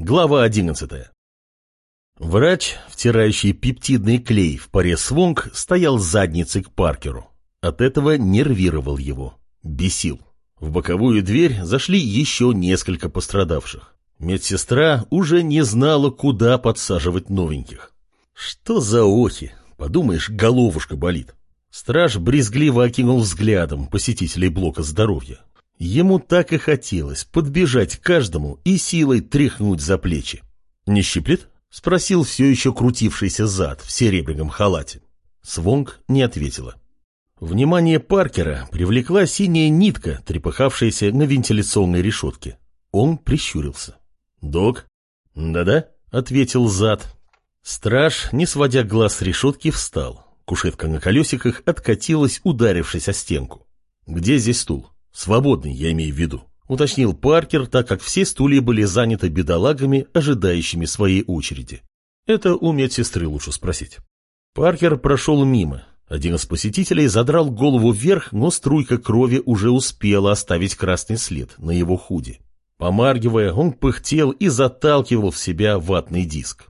Глава 11. Врач, втирающий пептидный клей в паре свонг, стоял задницей к Паркеру. От этого нервировал его. Бесил. В боковую дверь зашли еще несколько пострадавших. Медсестра уже не знала, куда подсаживать новеньких. Что за охи? Подумаешь, головушка болит. Страж брезгливо окинул взглядом посетителей блока здоровья. Ему так и хотелось подбежать к каждому и силой тряхнуть за плечи. «Не щиплет?» — спросил все еще крутившийся зад в серебряном халате. Свонг не ответила. Внимание Паркера привлекла синяя нитка, трепыхавшаяся на вентиляционной решетке. Он прищурился. «Док?» «Да-да», — ответил зад. Страж, не сводя глаз с решетки, встал. Кушетка на колесиках откатилась, ударившись о стенку. «Где здесь стул?» Свободный, я имею в виду, уточнил Паркер, так как все стулья были заняты бедолагами, ожидающими своей очереди. Это у медсестры лучше спросить. Паркер прошел мимо. Один из посетителей задрал голову вверх, но струйка крови уже успела оставить красный след на его худе. Помаргивая, он пыхтел и заталкивал в себя ватный диск.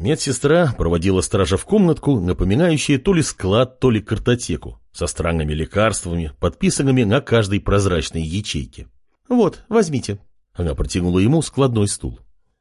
Медсестра проводила стража в комнатку, напоминающую то ли склад, то ли картотеку со странными лекарствами, подписанными на каждой прозрачной ячейке. «Вот, возьмите». Она протянула ему складной стул.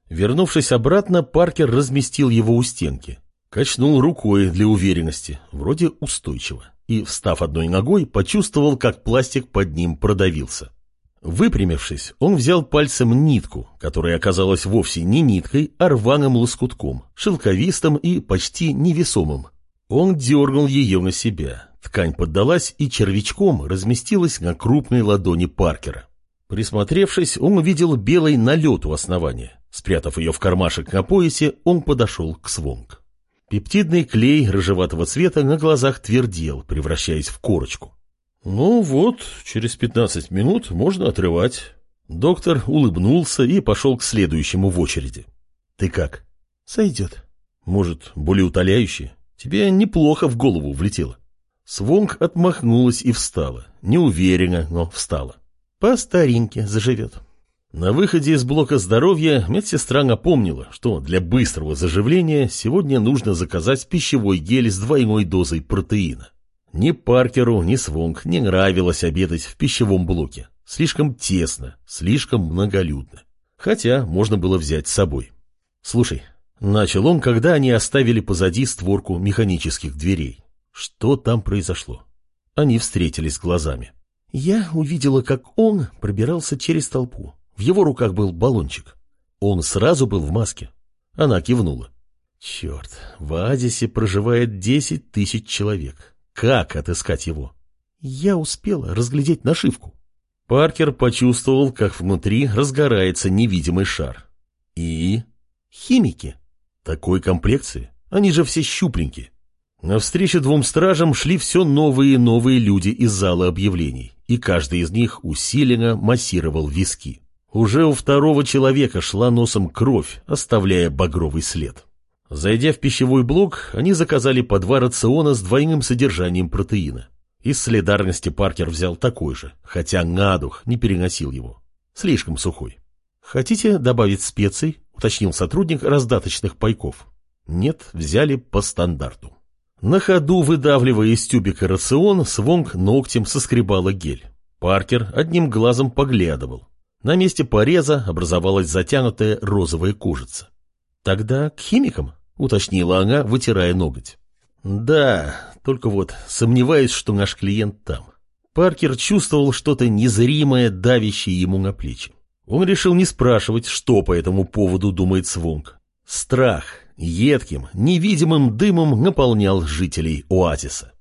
Вернувшись обратно, Паркер разместил его у стенки. Качнул рукой для уверенности, вроде устойчиво, и, встав одной ногой, почувствовал, как пластик под ним продавился. Выпрямившись, он взял пальцем нитку, которая оказалась вовсе не ниткой, а рваным лоскутком, шелковистым и почти невесомым. Он дернул ее на себя, Ткань поддалась и червячком разместилась на крупной ладони Паркера. Присмотревшись, он увидел белый налет у основания. Спрятав ее в кармашек на поясе, он подошел к свонг. Пептидный клей рыжеватого цвета на глазах твердел, превращаясь в корочку. «Ну вот, через пятнадцать минут можно отрывать». Доктор улыбнулся и пошел к следующему в очереди. «Ты как?» «Сойдет». «Может, более утоляющее? Тебе неплохо в голову влетело». Свонг отмахнулась и встала. Неуверенно, но встала. По старинке заживет. На выходе из блока здоровья медсестра напомнила, что для быстрого заживления сегодня нужно заказать пищевой гель с двойной дозой протеина. Ни Паркеру, ни Свонг не нравилось обедать в пищевом блоке. Слишком тесно, слишком многолюдно. Хотя можно было взять с собой. Слушай, начал он, когда они оставили позади створку механических дверей. Что там произошло? Они встретились глазами. Я увидела, как он пробирался через толпу. В его руках был баллончик. Он сразу был в маске. Она кивнула. Черт, в Адисе проживает десять тысяч человек. Как отыскать его? Я успела разглядеть нашивку. Паркер почувствовал, как внутри разгорается невидимый шар. И... Химики. Такой комплекции. Они же все щупленькие. Навстречу двум стражам шли все новые и новые люди из зала объявлений, и каждый из них усиленно массировал виски. Уже у второго человека шла носом кровь, оставляя багровый след. Зайдя в пищевой блок, они заказали по два рациона с двойным содержанием протеина. Из солидарности Паркер взял такой же, хотя на дух не переносил его. Слишком сухой. «Хотите добавить специй?» — уточнил сотрудник раздаточных пайков. «Нет, взяли по стандарту». На ходу, выдавливая из тюбика рацион, Свонг ногтем соскребала гель. Паркер одним глазом поглядывал. На месте пореза образовалась затянутая розовая кожица. «Тогда к химикам?» — уточнила она, вытирая ноготь. «Да, только вот сомневаюсь, что наш клиент там». Паркер чувствовал что-то незримое, давящее ему на плечи. Он решил не спрашивать, что по этому поводу думает Свонг. Страх, едким, невидимым дымом наполнял жителей оазиса.